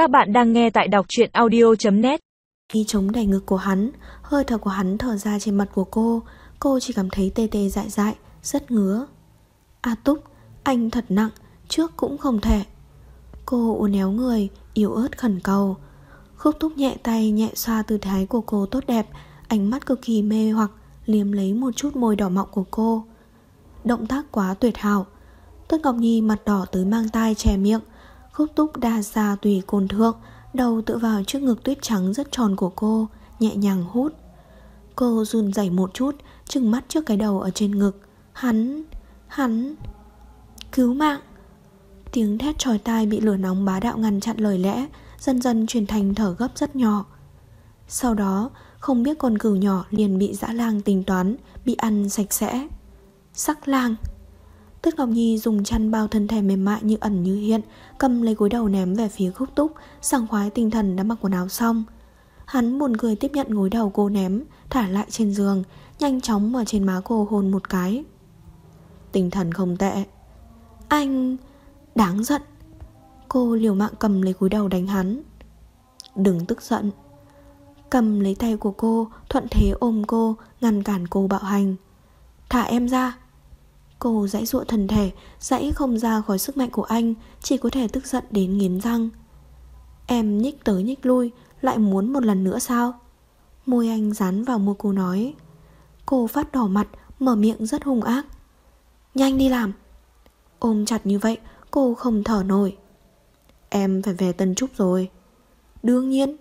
Các bạn đang nghe tại đọc truyện audio.net Khi chống đầy ngực của hắn Hơi thở của hắn thở ra trên mặt của cô. Cô chỉ cảm thấy tê tê dại dại Rất ngứa. A Túc, anh thật nặng Trước cũng không thể. Cô uốn éo người, yếu ớt khẩn cầu. Khúc Túc nhẹ tay nhẹ xoa tư thái của cô tốt đẹp Ánh mắt cực kỳ mê hoặc Liếm lấy một chút môi đỏ mọng của cô. Động tác quá tuyệt hảo. Tuyết Ngọc Nhi mặt đỏ tới mang tai che miệng Khúc túc đa xa tùy cồn thượng Đầu tựa vào trước ngực tuyết trắng rất tròn của cô Nhẹ nhàng hút. Cô run rẩy một chút Trừng mắt trước cái đầu ở trên ngực. Hắn, hắn Cứu mạng. Tiếng thét tròi tai bị lửa nóng bá đạo ngăn chặn lời lẽ Dần dần chuyển thành thở gấp rất nhỏ. Sau đó Không biết con cừu nhỏ liền bị dã lang tính toán Bị ăn sạch sẽ. Sắc lang. Tuyết Ngọc Nhi dùng chăn bao thân thể mềm mại như ẩn như hiện, Cầm lấy gối đầu ném về phía khúc túc, Sảng khoái tinh thần đã mặc quần áo xong. Hắn buồn cười tiếp nhận gối đầu cô ném, Thả lại trên giường, Nhanh chóng ở trên má cô hôn một cái. Tinh thần không tệ. Anh... Đáng giận. Cô liều mạng cầm lấy gối đầu đánh hắn. Đừng tức giận. Cầm lấy tay của cô, Thuận thế ôm cô, Ngăn cản cô bạo hành. Thả em ra. Cô dãy dụa thần thể, Dãy không ra khỏi sức mạnh của anh, Chỉ có thể tức giận đến nghiến răng. Em nhích tới nhích lui, Lại muốn một lần nữa sao? Môi anh dán vào môi cô nói. Cô phát đỏ mặt, Mở miệng rất hung ác. Nhanh đi làm. Ôm chặt như vậy, cô không thở nổi. Em phải về Tân Trúc rồi. Đương nhiên.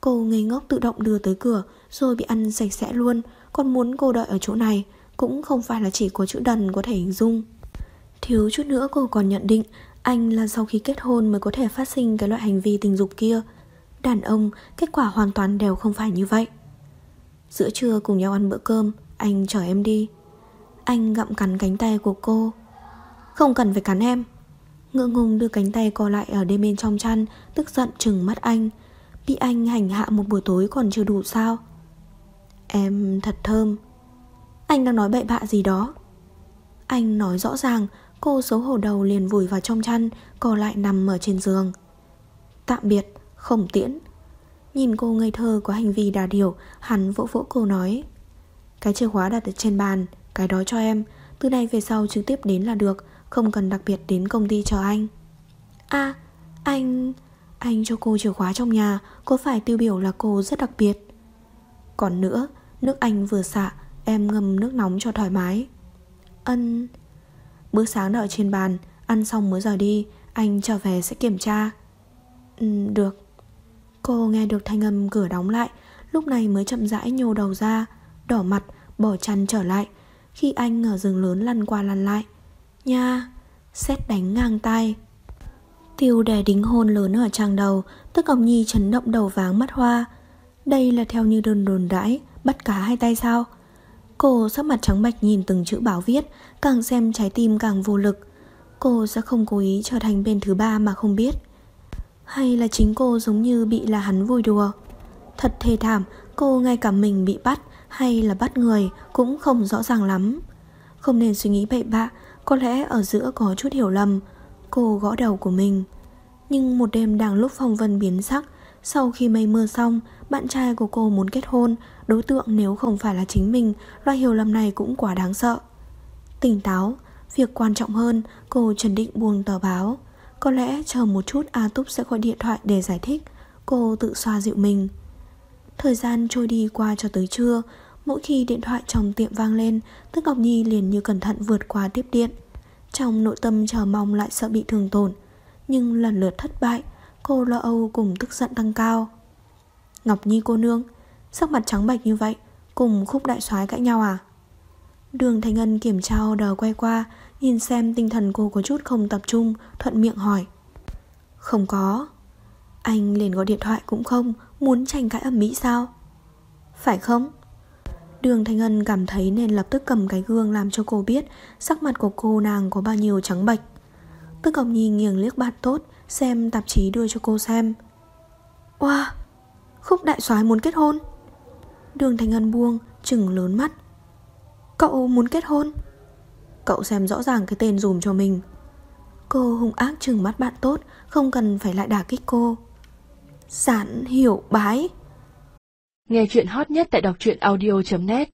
Cô ngây ngốc tự động đưa tới cửa, Rồi bị ăn sạch sẽ luôn, Còn muốn cô đợi ở chỗ này cũng không phải là chỉ có chữ đần có thể hình dung. Thiếu chút nữa cô còn nhận định Anh là sau khi kết hôn mới có thể phát sinh cái loại hành vi tình dục kia. Đàn ông, kết quả hoàn toàn đều không phải như vậy. Giữa trưa cùng nhau ăn bữa cơm, Anh chở em đi. Anh gặm cắn cánh tay của cô. Không cần phải cắn em. Ngượng ngùng đưa cánh tay co lại ở đêm bên trong chăn, Tức giận trừng mắt anh. Bị anh hành hạ một buổi tối còn chưa đủ sao? Em thật thơm anh đang nói bậy bạ gì đó. Anh nói rõ ràng Cô xấu hổ đầu liền vùi vào trong chăn Cô lại nằm ở trên giường. Tạm biệt, không tiễn. Nhìn cô ngây thơ có hành vi đà điểu Hắn vỗ vỗ cô nói Cái chìa khóa đặt ở trên bàn Cái đó cho em. Từ nay về sau trực tiếp đến là được Không cần đặc biệt đến công ty chờ anh. À, anh... Anh cho cô chìa khóa trong nhà Có phải tiêu biểu là cô rất đặc biệt? Còn nữa Nước anh vừa xạ Em ngâm nước nóng cho thoải mái. Ân. Bữa sáng đợi trên bàn, Ăn xong mới rời đi, Anh trở về sẽ kiểm tra. Ừ được. Cô nghe được thanh âm cửa đóng lại, Lúc này mới chậm rãi nhô đầu ra, Đỏ mặt, bỏ chăn trở lại. Khi anh ở rừng lớn lăn qua lăn lại, Nha Xét đánh ngang tay Tiêu đè đính hôn lớn ở trang đầu, Tức Ngọc Nhi chấn động đầu váng mắt hoa. Đây là theo như đơn đồn đãi, Bắt cá hai tay sao? Cô sắc mặt trắng bạch nhìn từng chữ báo viết, Càng xem trái tim càng vô lực. Cô sẽ không cố ý trở thành bên thứ ba mà không biết. Hay là chính cô giống như bị là hắn vui đùa? Thật thê thảm, Cô ngay cả mình bị bắt Hay là bắt người Cũng không rõ ràng lắm. Không nên suy nghĩ bậy bạ, Có lẽ ở giữa có chút hiểu lầm. Cô gõ đầu của mình. Nhưng một đêm đang lúc phong vân biến sắc sau khi mây mưa xong, bạn trai của cô muốn kết hôn, đối tượng nếu không phải là chính mình, loại hiểu lầm này cũng quá đáng sợ. Tỉnh táo, việc quan trọng hơn, cô chuẩn định buông tờ báo. Có lẽ chờ một chút A Túc sẽ gọi điện thoại để giải thích, cô tự xoa dịu mình. Thời gian trôi đi qua cho tới trưa, mỗi khi điện thoại trong tiệm vang lên, Tức Ngọc Nhi liền như cẩn thận vượt qua tiếp điện. Trong nội tâm chờ mong lại sợ bị thương tổn, nhưng lần lượt thất bại, Cô lo âu cùng tức giận tăng cao. Ngọc Nhi cô nương, Sắc mặt trắng bệch như vậy, Cùng khúc đại soái cãi nhau à? Đường Thành Ân kiểm tra order quay qua, Nhìn xem tinh thần cô có chút không tập trung, Thuận miệng hỏi. Không có. Anh liền gọi điện thoại cũng không, Muốn tranh cãi ẩm mỹ sao? Phải không? Đường Thanh Ân cảm thấy nên lập tức cầm cái gương Làm cho cô biết Sắc mặt của cô nàng có bao nhiêu trắng bệch. Tức Ngọc Nhi nghiêng liếc bạn tốt, Xem tạp chí đưa cho cô xem. Wow Khúc đại soái muốn kết hôn. Đường Thành Ngân buông, Trừng lớn mắt. Cậu muốn kết hôn? Cậu xem rõ ràng cái tên dùm cho mình. Cô hung ác trừng mắt bạn tốt, Không cần phải lại đả kích cô. Giản hiểu bái. Nghe chuyện hot nhất tại đọc truyện audio.net